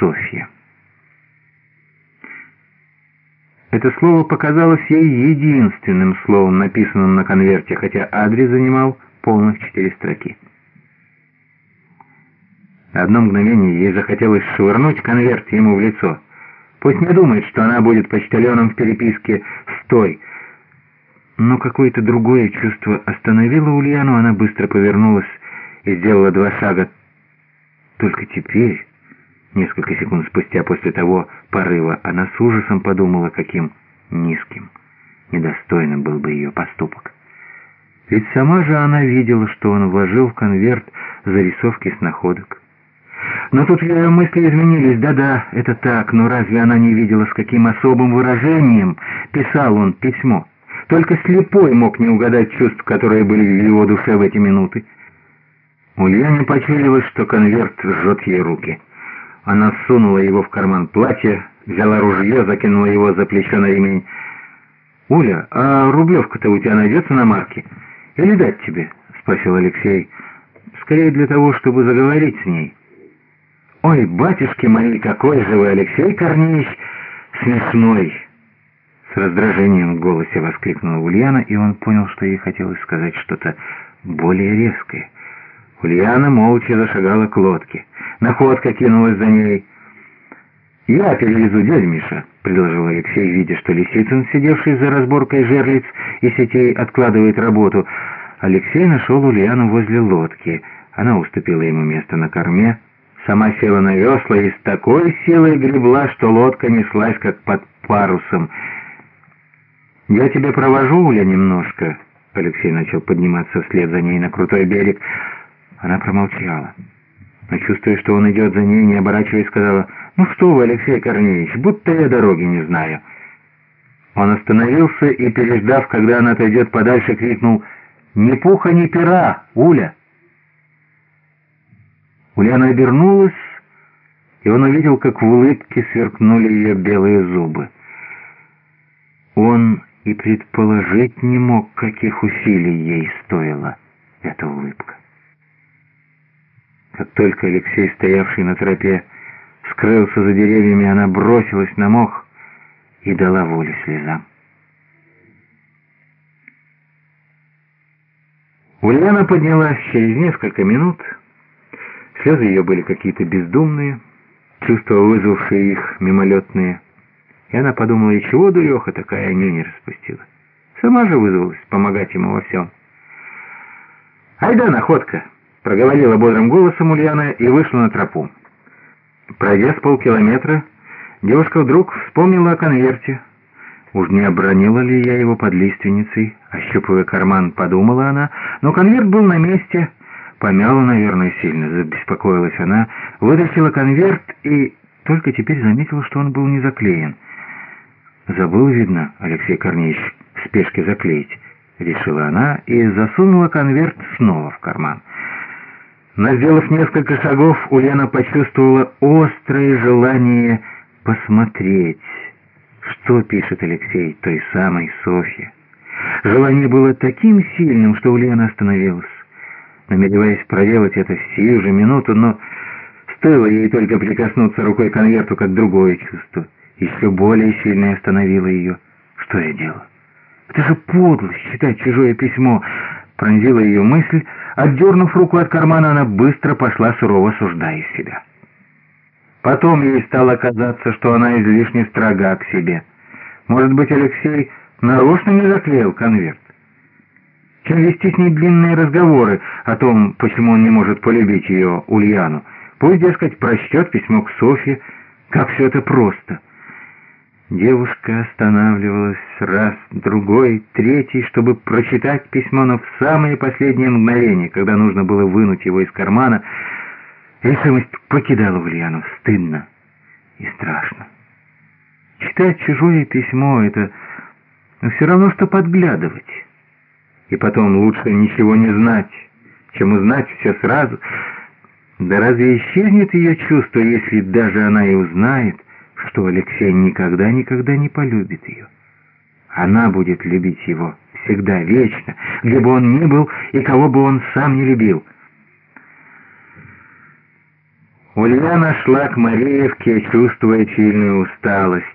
Софья. Это слово показалось ей единственным словом, написанным на конверте, хотя адрес занимал полных четыре строки. Одно мгновение ей захотелось швырнуть конверт ему в лицо. Пусть не думает, что она будет почтальоном в переписке с той. Но какое-то другое чувство остановило Ульяну, она быстро повернулась и сделала два шага. Только теперь, несколько секунд спустя после того порыва, она с ужасом подумала, каким низким, недостойным был бы ее поступок. Ведь сама же она видела, что он вложил в конверт зарисовки с находок. Но тут ее мысли изменились. Да-да, это так, но разве она не видела, с каким особым выражением писал он письмо? Только слепой мог не угадать чувств, которые были в его душе в эти минуты. Ульяне почудилось, что конверт жжет ей руки. Она сунула его в карман платья, взяла ружье, закинула его за плечо на ремень. «Уля, а рублевка-то у тебя найдется на марке? Или дать тебе?» — спросил Алексей. «Скорее для того, чтобы заговорить с ней». «Ой, батюшки мои, какой же вы, Алексей Корнеевич, смешной!» С раздражением в голосе воскликнула Ульяна, и он понял, что ей хотелось сказать что-то более резкое. Ульяна молча зашагала к лодке. Находка кинулась за ней. «Я перевезу дядь Миша», — предложил Алексей, видя, что Лисицын, сидевший за разборкой жерлиц и сетей, откладывает работу. Алексей нашел Ульяну возле лодки. Она уступила ему место на корме, Сама села на весла и с такой силой гребла, что лодка неслась, как под парусом. «Я тебя провожу, Уля, немножко». Алексей начал подниматься вслед за ней на крутой берег. Она промолчала. Но, чувствуя, что он идет за ней, не оборачиваясь, сказала, «Ну что вы, Алексей Корнеевич, будто я дороги не знаю». Он остановился и, переждав, когда она отойдет подальше, крикнул, «Ни пуха, ни пера, Уля!» Ульяна обернулась, и он увидел, как в улыбке сверкнули ее белые зубы. Он и предположить не мог, каких усилий ей стоила эта улыбка. Как только Алексей, стоявший на тропе, скрылся за деревьями, она бросилась на мох и дала волю слезам. Ульяна поднялась через несколько минут, Слезы ее были какие-то бездумные, чувства, вызвавшие их, мимолетные. И она подумала, и чего дуреха такая не распустила. Сама же вызвалась помогать ему во всем. «Айда, находка!» — проговорила бодрым голосом Ульяна и вышла на тропу. Пройдя с полкилометра, девушка вдруг вспомнила о конверте. Уж не обронила ли я его под лиственницей? Ощупывая карман, подумала она, но конверт был на месте — Помяла, наверное, сильно, забеспокоилась она, вытащила конверт и только теперь заметила, что он был не заклеен. Забыл, видно, Алексей Корнеевич в спешке заклеить, решила она и засунула конверт снова в карман. Но, сделав несколько шагов, Ульяна почувствовала острое желание посмотреть, что пишет Алексей той самой Софье. Желание было таким сильным, что Ульяна остановилась намереваясь проделать это в сию же минуту, но стоило ей только прикоснуться рукой к конверту, как другое чувство, еще более сильное остановило ее. Что я делаю? Это же подлость читать чужое письмо, пронзила ее мысль. Отдернув руку от кармана, она быстро пошла, сурово суждая себя. Потом ей стало казаться, что она излишне строга к себе. Может быть, Алексей нарочно не заклеил конверт? чем вести с ней длинные разговоры о том, почему он не может полюбить ее, Ульяну. Пусть, дескать, прочтет письмо к Софье, как все это просто. Девушка останавливалась раз, другой, третий, чтобы прочитать письмо, но в самые последние мгновения, когда нужно было вынуть его из кармана, решимость покидала Ульяну стыдно и страшно. Читать чужое письмо — это все равно, что подглядывать. И потом лучше ничего не знать, чем узнать все сразу. Да разве исчезнет ее чувство, если даже она и узнает, что Алексей никогда-никогда не полюбит ее? Она будет любить его всегда, вечно, где бы он ни был и кого бы он сам не любил. Ульяна шла к Мареевке, чувствуя сильную усталость.